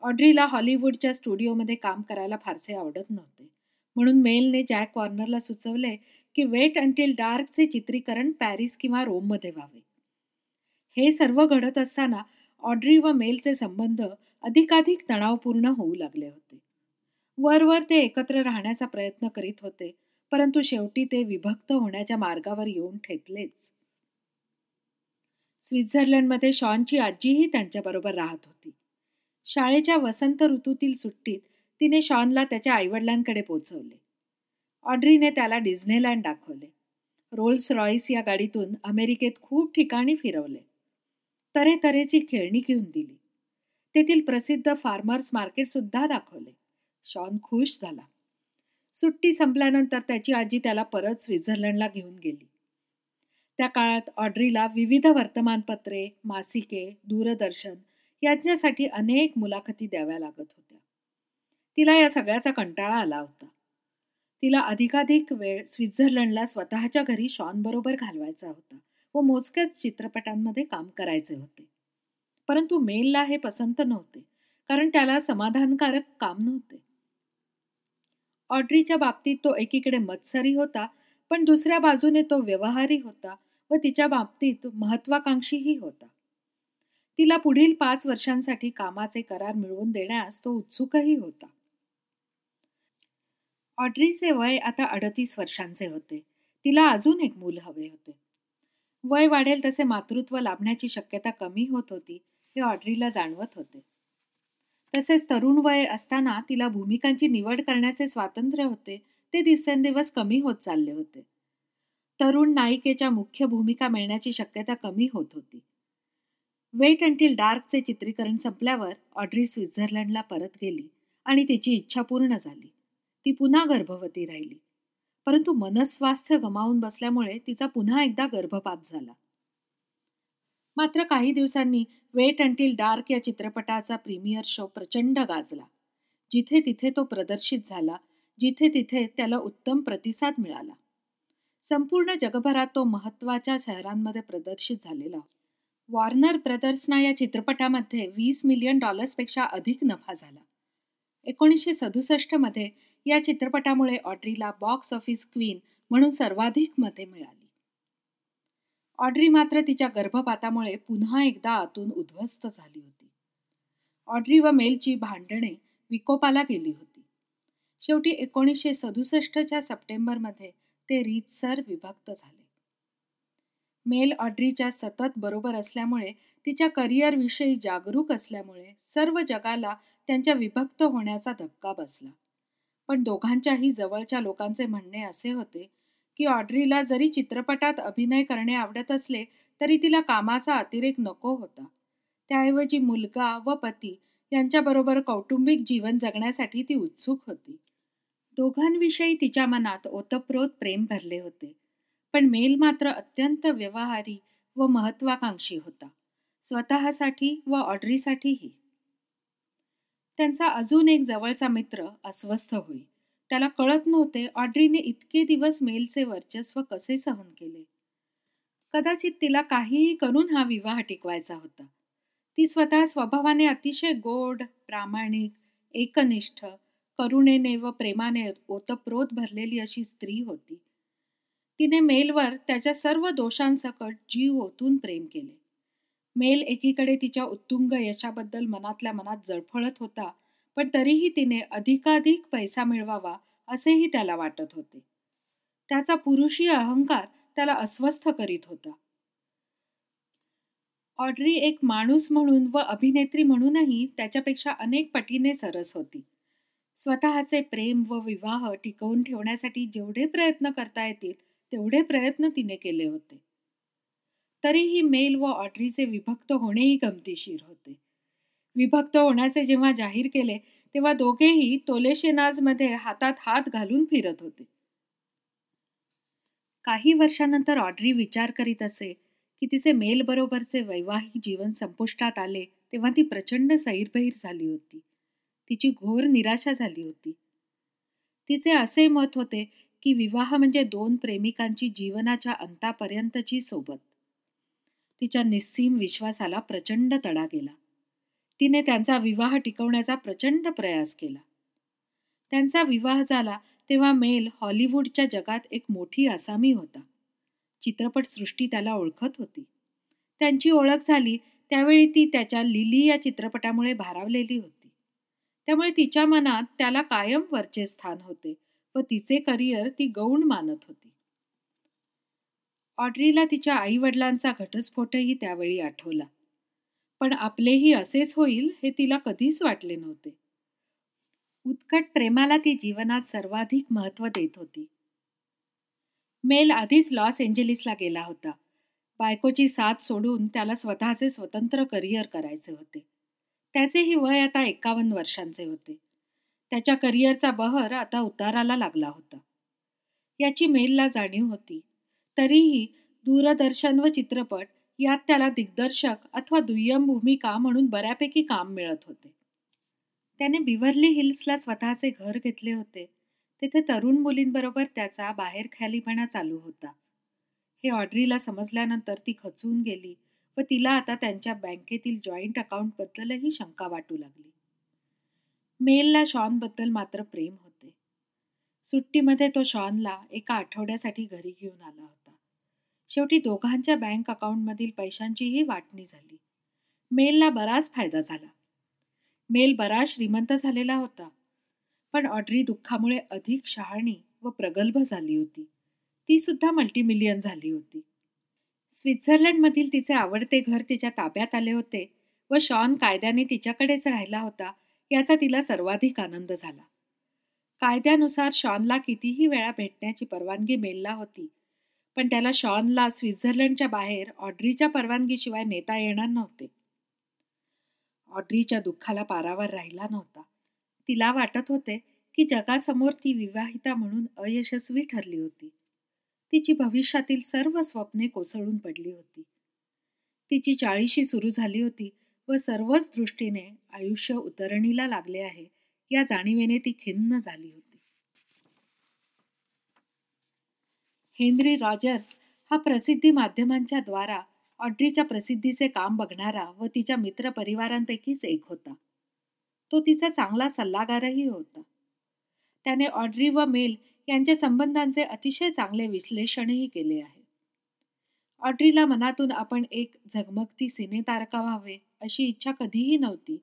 ऑड्रीला हॉलिवूडच्या स्टुडिओमध्ये काम करायला फारसे आवडत नव्हते. म्हणून मेलने जॅक वॉर्नरला सुचवले की वेट अंटील डार्कचे चित्रीकरण पॅरिस किंवा रोममध्ये व्हावे. हे सर्व घडत असताना ऑड्री व मेलचे संबंध अधिकाधिक तणावपूर्ण होऊ लागले होते. वरवर ते एकत्र राहण्याचा प्रयत्न करीत होते परंतु शेवटी ते विभक्त होण्याच्या मार्गावर येऊन ठेपलेच. स्वित्झर्लंडमध्ये शॉनची आजीही त्यांच्याबरोबर राहत होती. शाळेच्या वसंत ऋतूतील सुट्टीत तिने शॉनला त्याच्या आईवडिलांकडे पोचवले. ऑड्रीने त्याला डिझनेलँड दाखवले. रोल्स रॉईस या गाडीतून अमेरिकेत खूप ठिकाणी फिरवले. तऱ्हेतऱ्हेची खेळणी घेऊन दिली. तेथील प्रसिद्ध फार्मर्स मार्केट सुद्धा दाखवले. शॉन खुश झाला. सुट्टी संपल्यानंतर त्याची आजी त्याला परत स्वित्झर्लंडला घेऊन गेली. त्या काळात ऑड्रीला विविध वर्तमानपत्रे मासिके दूरदर्शन यांच्यासाठी अनेक मुलाखती द्याव्या लागत होत्या. तिला या सगळ्याचा कंटाळा आला होता. तिला अधिकाधिक वेळ स्वित्झर्लंडला स्वतःच्या घरी शॉन बरोबर घालवायचा होता व मोजक्याच चित्रपटांमध्ये काम करायचे होते. परंतु मेलला हे पसंत नव्हते कारण त्याला समाधानकारक काम नव्हते. ऑड्रीच्या बाबतीत तो एकीकडे मत्सरी होता पण दुसऱ्या बाजूने तो व्यवहारी होता व तिच्या बाबतीत महत्वाकांक्षीही होता. तिला पुढील पाच वर्षांसाठी कामाचे करार मिळवून देण्यास तो उत्सुकही होता. ऑड्रीचे वय आता अडतीस वर्षांचे होते. तिला अजून एक मूल हवे होते. वय वाढेल तसे मातृत्व लाभण्याची शक्यता कमी होत होती हे ऑड्रीला जाणवत होते. तसेच तरुण वय असताना तिला भूमिकांची निवड करण्याचे स्वातंत्र्य होते ते दिवसेंदिवस कमी होत चालले होते. तरुण नायिकेच्या मुख्य भूमिका मिळण्याची शक्यता कमी होत होती. वेट अंटील डार्कचे चित्रीकरण संपल्यावर ऑड्री स्वित्झर्लंडला परत गेली आणि तिची इच्छा पूर्ण झाली. ती पुन्हा गर्भवती राहिली. परंतु मनस्वास्थ्य गमावून बसल्यामुळे तिचा पुन्हा एकदा गर्भपात झाला. मात्र काही दिवसांनी वेट अंटील डार्क या चित्रपटाचा प्रीमियर शो प्रचंड गाजला. जिथे तिथे तो प्रदर्शित झाला जिथे तिथे त्याला उत्तम प्रतिसाद मिळाला. संपूर्ण जगभरात तो महत्त्वाच्या शहरांमध्ये प्रदर्शित झालेला वॉर्नर ब्रदर्सना या चित्रपटामध्ये वीस मिलियन डॉलर्सपेक्षा अधिक नफा झाला. एकोणीसशे सदुसष्टमध्ये या चित्रपटामुळे ऑड्रीला बॉक्स ऑफिस क्वीन म्हणून सर्वाधिक मते मिळाली. ऑड्री मात्र तिच्या गर्भपातामुळे पुन्हा एकदा आतून उद्ध्वस्त झाली होती. ऑड्री व मेलची भांडणे विकोपाला गेली होती. शेवटी एकोणीसशे सदुसष्टच्या सप्टेंबरमध्ये ते रीतसर विभक्त झाले. मेल ऑड्रीच्या सतत बरोबर असल्यामुळे तिच्या करिअरविषयी जागरूक असल्यामुळे सर्व जगाला त्यांच्या विभक्त होण्याचा धक्का बसला. पण दोघांच्याही जवळच्या लोकांचे म्हणणे असे होते की ऑड्रीला जरी चित्रपटात अभिनय करणे आवडत असले तरी तिला कामाचा अतिरेक नको होता. त्याऐवजी मुलगा व पती यांच्याबरोबर कौटुंबिक जीवन जगण्यासाठी ती उत्सुक होती. दोघांविषयी तिच्या मनात ओतप्रोत प्रेम भरले होते पण मेल मात्र अत्यंत व्यवहारी व महत्वाकांक्षी होता. स्वतःसाठी व ऑड्रीसाठीही. त्यांचा अजून एक जवळचा मित्र अस्वस्थ होई. त्याला कळत नव्हते ऑड्रीने इतके दिवस मेलचे वर्चस्व कसे सहन केले. कदाचित तिला काहीही करून हा विवाह टिकवायचा होता. ती स्वतः स्वभावाने अतिशय गोड प्रामाणिक एकनिष्ठ करुणेने व प्रेमाने ओतप्रोत भरलेली अशी स्त्री होती. तिने मेलवर त्याच्या सर्व दोषांसकट जीव ओतून प्रेम केले. मेल एकीकडे तिच्या उत्तुंग यशाबद्दल मनातल्या मनात जळफळत होता पण तरीही तिने अधिकाधिक पैसा मिळवावा असेही त्याला वाटत होते. त्याचा पुरुषी अहंकार त्याला अस्वस्थ करीत होता. ऑड्री एक माणूस म्हणून व अभिनेत्री म्हणूनही त्याच्यापेक्षा अनेक पटीने सरस होती. स्वतःचे प्रेम व विवाह टिकवून ठेवण्यासाठी जेवढे प्रयत्न करता येतील तेवढे प्रयत्न तिने केले होते. तरीही मेल व ऑड्रीचे विभक्त होणेही गमतीशीर होते. विभक्त होण्याचे जेव्हा जाहीर केले तेव्हा दोघेही तोलेशेनाजमध्ये हातात हात घालून फिरत होते. काही वर्षानंतर ऑड्री विचार करीत असे की तिचे मेल बरोबरचे वैवाहिक जीवन संपुष्टात आले तेव्हा ती प्रचंड सैरभैर झाली होती. तिची घोर निराशा झाली होती. तिचे असे मत होते की विवाह म्हणजे दोन प्रेमिकांची जीवनाच्या अंतापर्यंतची सोबत. तिच्या निस्सीम विश्वासाला प्रचंड तडा गेला. तिने त्यांचा विवाह टिकवण्याचा प्रचंड प्रयास केला. त्यांचा विवाह झाला तेव्हा मेल हॉलिवूडच्या जगात एक मोठी आसामी होता. चित्रपटसृष्टी त्याला ओळखत होती. त्यांची ओळख झाली त्यावेळी ती त्याच्या लिली या चित्रपटामुळे भारावलेली होती. त्यामुळे तिच्या मनात त्याला कायम वरचे स्थान होते व तिचे करिअर ती गौण मानत होती. ऑड्रीला तिच्या आई वडिलांचा घटस्फोटही त्यावेळी आठवला. पण आपलेही असेच होईल हे तिला कधीच वाटले नव्हते. उत्कट प्रेमाला ती जीवनात सर्वाधिक महत्त्व देत होती. मेल आधीच लॉस एंजेलिसला गेला होता. बायकोची साथ सोडून त्याला स्वतःचे स्वतंत्र करिअर करायचे होते. त्याचेही वय आता एकावन्न वर्षांचे होते. त्याच्या करिअरचा बहर आता उताराला लागला होता. याची मेलला जाणीव होती. तरीही दूरदर्शन व चित्रपट यात त्याला दिग्दर्शक अथवा दुय्यम भूमिका म्हणून बऱ्यापैकी काम मिळत होते. त्याने बिव्हर्ली हिल्सला स्वतःचे घर घेतले होते. तेथे तरुण मुलींबरोबर त्याचा बाहेर ख्यालीपणा चालू होता. हे ऑड्रीला समजल्यानंतर ती खचून गेली व तिला आता त्यांच्या बँकेतील जॉईंट अकाउंटबद्दलही शंका वाटू लागली. मेलला शॉनबद्दल मात्र प्रेम होते. सुट्टीमध्ये तो शॉनला एका आठवड्यासाठी घरी घेऊन आला होता. शेवटी दोघांच्या बँक अकाउंटमधील पैशांचीही वाटणी झाली. मेलला बराच फायदा झाला. मेल बराच श्रीमंत झालेला होता. पण ऑड्री दुःखामुळे अधिक शहाणी व प्रगल्भ झाली होती. ती सुद्धा मल्टीमिलियन झाली होती. स्वित्झर्लंडमधील तिचे आवडते घर तिच्या ताब्यात आले होते व शॉन कायद्याने तिच्याकडेच राहिला होता याचा तिला सर्वाधिक आनंद झाला. कायद्यानुसार शॉनला कितीही वेळा भेटण्याची परवानगी मेलला होती पण त्याला शॉनला स्वित्झर्लंडच्या बाहेर ऑड्रीच्या परवानगीशिवाय नेता येणार नव्हते. ऑड्रीच्या दुःखाला पारावर राहिला नव्हता. तिला वाटत होते की जगासमोर ती विवाहिता म्हणून अयशस्वी ठरली होती. तिची भविष्यातील सर्व स्वप्ने कोसळून पडली होती. तिची चाळीशी सुरू झाली होती व सर्वच दृष्टीने आयुष्य उतरणीला लागले आहे या जाणीवेने ती खिन्न झाली होती. हेनरी रॉजर्स हा प्रसिद्धी माध्यमांच्या द्वारा ऑड्रीच्या प्रसिद्धीचे काम बघणारा व तिच्या मित्रपरिवारांपैकीच एक होता. तो तिचा चांगला सल्लागारही होता. त्याने ऑड्री व मेल यांच्या संबंधांचे अतिशय चांगले विश्लेषणही केले आहे. ऑड्रीला मनातून आपण एक झगमगती सिनेतारका व्हावे अशी इच्छा कधीही नव्हती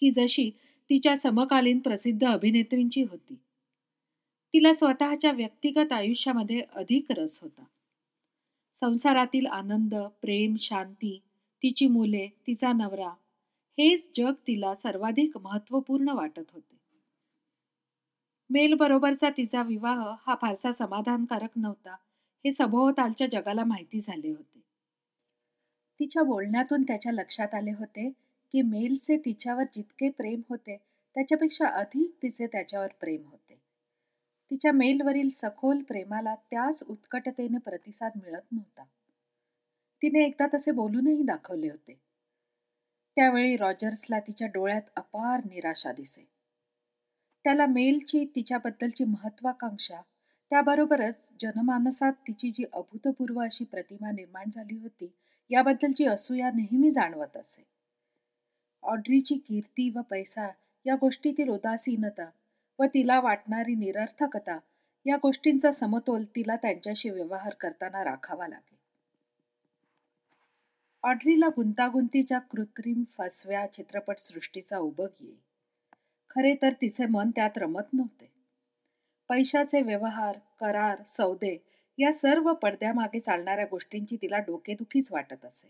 की जशी तिच्या समकालीन प्रसिद्ध अभिनेत्रींची होती. तिला स्वतःच्या व्यक्तिगत आयुष्यामध्ये अधिक रस होता. संसारातील आनंद प्रेम शांती तिची मुले तिचा नवरा हेच जग तिला सर्वाधिक महत्त्वपूर्ण वाटत होते. मेल बरोबरचा तिचा विवाह हा फारसा समाधानकारक नव्हता हे सभोवतालच्या जगाला माहिती झाले होते. तिच्या बोलण्यातून त्याच्या लक्षात आले होते की मेलचे तिच्यावर जितके प्रेम होते त्याच्यापेक्षा अधिक तिचे त्याच्यावर प्रेम होते. तिच्या मेलवरील सखोल प्रेमाला त्याच उत्कटतेने प्रतिसाद मिळत नव्हता. तिने एकदा तसे बोलूनही दाखवले होते. त्यावेळी रॉजर्सला तिच्या डोळ्यात अपार निराशा दिसे. त्याला मेलची तिच्याबद्दलची महत्वाकांक्षा त्याबरोबरच जनमानसात तिची जी अभूतपूर्व अशी प्रतिमा निर्माण झाली होती याबद्दलची असूया नेहमी जाणवत असे. ऑड्रीची कीर्ती व पैसा या गोष्टीतील उदासीनता व तिला वाटणारी निरर्थकता या गोष्टींचा समतोल तिला त्यांच्याशी व्यवहार करताना राखावा लागेल. ऑड्रीला गुंतागुंतीच्या कृत्रिम फसव्या चित्रपटसृष्टीचा उबग येई खरे तर तिचे मन त्यात रमत नव्हते. पैशाचे व्यवहार करार सौदे या सर्व पडद्यामागे चालणाऱ्या गोष्टींची तिला डोकेदुखीच वाटत असे.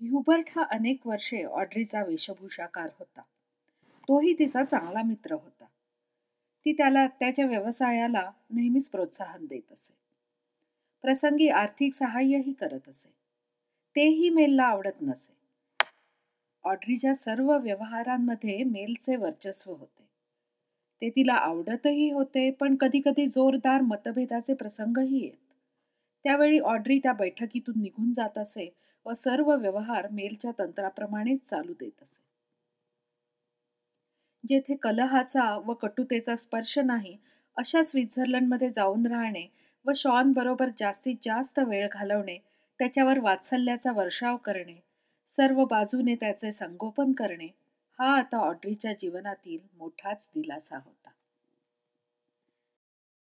ह्युबर्ट हा अनेक वर्षे ऑड्रीचा वेशभूषाकार होता. तोही तिचा चांगला मित्र होता. ती त्याला त्याच्या व्यवसायाला नेहमीच प्रोत्साहन देत असे. प्रसंगी आर्थिक सहाय्यही करत असे. तेही मेलला आवडत नसे. ऑड्रीच्या सर्व व्यवहारांमध्ये मेलचे वर्चस्व होते. ते तिला आवडतही होते पण कधीकधी जोरदार मतभेदाचे प्रसंगही येत. त्यावेळी ऑड्री त्या बैठकीतून निघून जात असे व सर्व व्यवहार मेलच्या तंत्राप्रमाणेच चालू देत असे. जेथे कलहाचा व कटुतेचा स्पर्श नाही अशा स्वित्झर्लंडमध्ये जाऊन राहणे व शॉन बरोबर जास्तीत जास्त वेळ घालवणे त्याच्यावर वात्सल्याचा वर्षाव करणे सर्व बाजूने त्याचे संगोपन करणे हा आता ऑड्रीच्या जीवनातील मोठाच दिलासा होता.